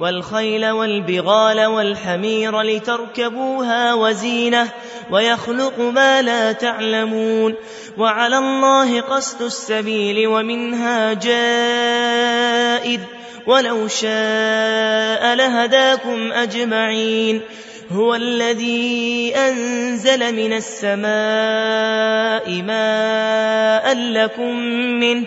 والخيل والبغال والحمير لتركبوها وزينة ويخلق ما لا تعلمون وعلى الله قصد السبيل ومنها جائر ولو شاء لهداكم أجمعين هو الذي أنزل من السماء ماء لكم منه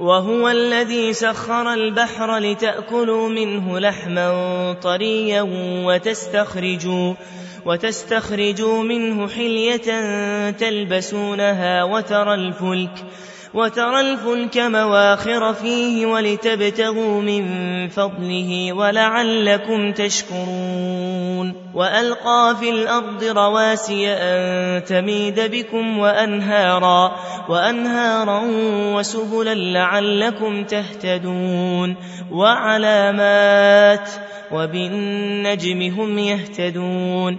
وهو الذي سخر البحر لتأكلوا منه لحما طريا وتستخرجوا وتستخرجوا منه حلية تلبسونها وترى الفلك وترى الفلك مواخر فيه ولتبتغوا من فضله ولعلكم تشكرون. وألقى في الأرض رواسي أن تميد بكم وأنهارا وأنهارا وسبلا لعلكم تهتدون. وعلامات وبالنجم هم يهتدون.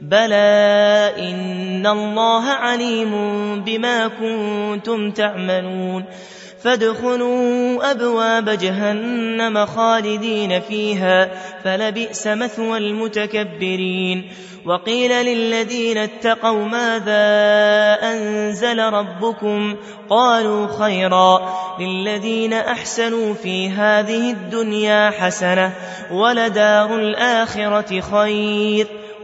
بلى إن الله عليم بما كنتم تعملون فادخلوا أبواب جهنم خالدين فيها فلبئس مثوى المتكبرين وقيل للذين اتقوا ماذا أنزل ربكم قالوا خيرا للذين أحسنوا في هذه الدنيا حسنة ولدار الآخرة خير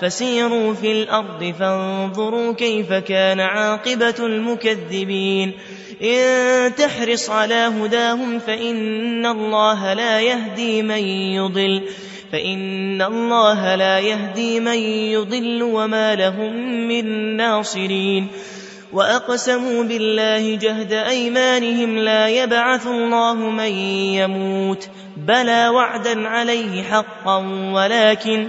فسيروا في الأرض فانظروا كيف كان عاقبة المكذبين. إن تحرص على هداهم فإن الله لا يهدي من يضل. فإن الله لا يهدي من يضل وما لهم من ناصرين. وأقسموا بالله جهد أيمانهم لا يبعث الله من يموت. بلى وعدا عليه حقا ولكن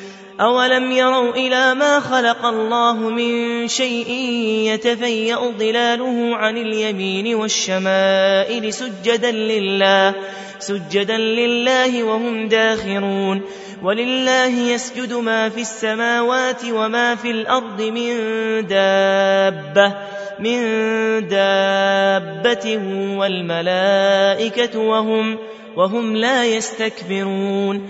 أولم يروا إلى ما خلق الله من شيء يتفيأ ظلاله عن اليمين والشمائل سجدا لله سجدا لله وهم داخرون. ولله يسجد ما في السماوات وما في الأرض من دابة من دابة والملائكة وهم وهم لا يستكبرون.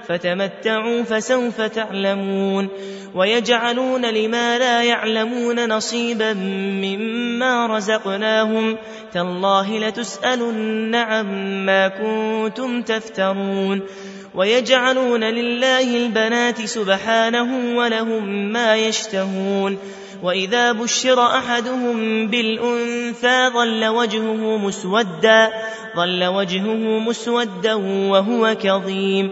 فتمتعوا فسوف تعلمون ويجعلون لما لا يعلمون نصيبا مما رزقناهم تالله لتسألن عما كنتم تفترون ويجعلون لله البنات سبحانه ولهم ما يشتهون وإذا بشر أحدهم بالأنثى ظل وجهه مسودا ظل وجهه مسودا وهو كظيم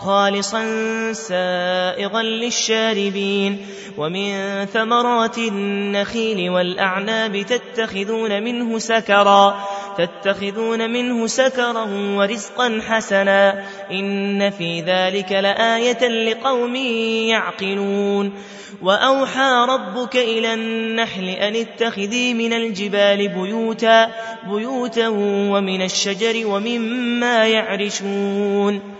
خالصا سائغا للشاربين ومن ثمرات النخيل والأعناب تتخذون منه سكرا تتخذون منه سكرا ورزقا حسنا. إن في ذلك لآية لقوم يعقلون. وأوحى ربك إلى النحل أن اتخذي من الجبال بيوتا, بيوتا ومن الشجر ومما يعرشون.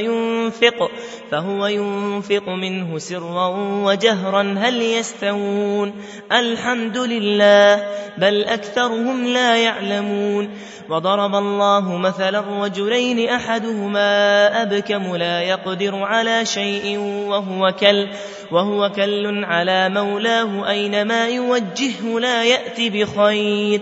ينفق فهو ينفق منه سرا وجهرا هل يستوون؟ الحمد لله بل أكثرهم لا يعلمون. وضرب الله مثلا رجلين أحدهما أبكم لا يقدر على شيء وهو كل وهو كل على مولاه أينما يوجهه لا يأتي بخير.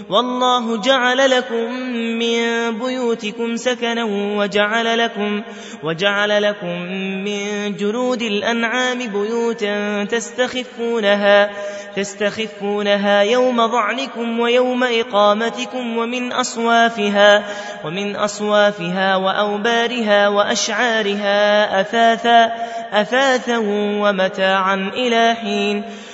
والله جعل لكم من بيوتكم سكنا وجعل لكم وجعل لكم من جلود الأنعام بيوتا تستخفونها تستخفونها يوم ظعنكم ويوم إقامتكم ومن أصوافها ومن أصوافها وأوبارها وأشعارها أثاثا أثاثا ومتاعا إلى حين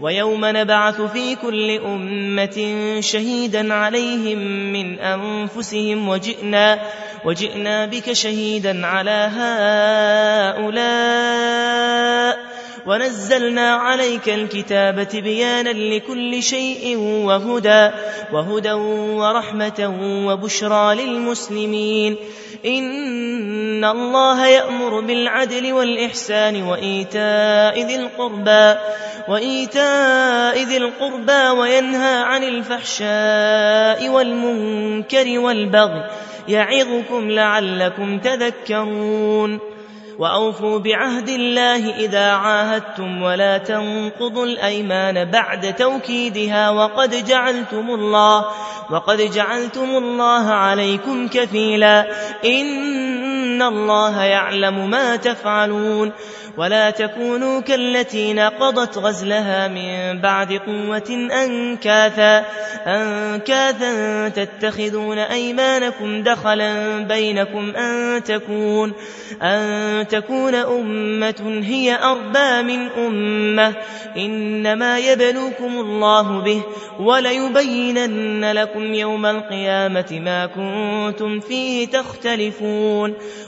ويوم نبعث في كل أمة شهيدا عليهم من أنفسهم وجئنا, وجئنا بك شهيدا على هؤلاء. ونزلنا عليك الكتاب بيانا لكل شيء وهدى وهدى ورحمة وبشرى للمسلمين. إن الله يأمر بالعدل والإحسان وإيتاء ذي القربى وإيتاء ذي القربى وينهى عن الفحشاء والمنكر والبغي يعظكم لعلكم تذكرون. وأوفوا بعهد الله إذا عاهدتم ولا تنقضوا الأيمان بعد توكيدها وقد جعلتم الله وقد جعلتم الله عليكم كفيلا. إن الله يعلم ما تفعلون ولا تكونوا كالتي نقضت غزلها من بعد قوة أنكاثا أنكاثا تتخذون أيمانكم دخلا بينكم أن تكون أن تكون أمة هي أربى من أمة إنما يبلوكم الله به وليبينن لكم يوم القيامة ما كنتم فيه تختلفون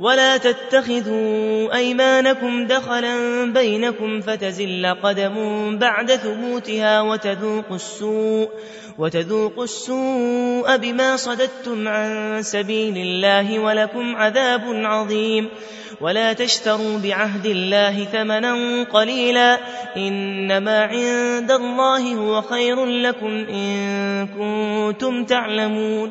ولا تتخذوا أيمانكم دخلا بينكم فتزل قدم بعد ثبوتها وتذوقوا السوء وتذوقوا السوء بما صددتم عن سبيل الله ولكم عذاب عظيم ولا تشتروا بعهد الله ثمنا قليلا إنما عند الله هو خير لكم إن كنتم تعلمون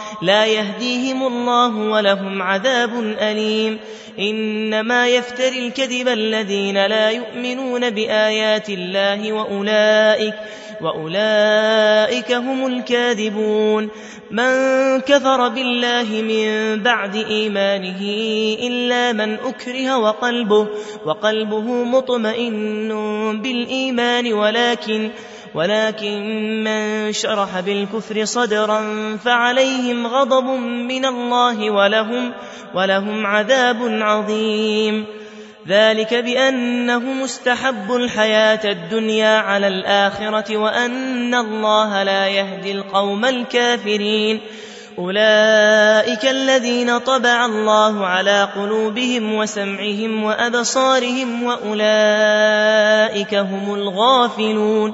لا يهديهم الله ولهم عذاب أليم. إنما يفتري الكذب الذين لا يؤمنون بآيات الله وأولئك وأولئك هم الكاذبون. من كفر بالله من بعد إيمانه إلا من أكره وقلبه, وقلبه مطمئن بالإيمان ولكن ولكن من شرح بالكفر صدرا فعليهم غضب من الله ولهم, ولهم عذاب عظيم. ذلك بأنه مستحب الحياة الدنيا على الآخرة وأن الله لا يهدي القوم الكافرين. أولئك الذين طبع الله على قلوبهم وسمعهم وأبصارهم وأولئك هم الغافلون.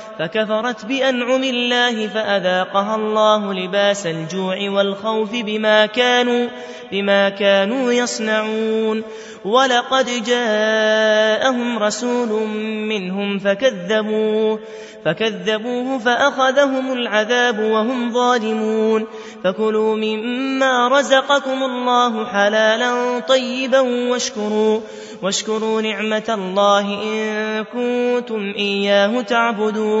فكفرت بأنعم الله فأذاقها الله لباس الجوع والخوف بما كانوا, بما كانوا يصنعون. ولقد جاءهم رسول منهم فكذبوه فكذبوه فأخذهم العذاب وهم ظالمون. فكلوا مما رزقكم الله حلالا طيبا واشكروا, واشكروا نعمة الله إن كنتم إياه تعبدون.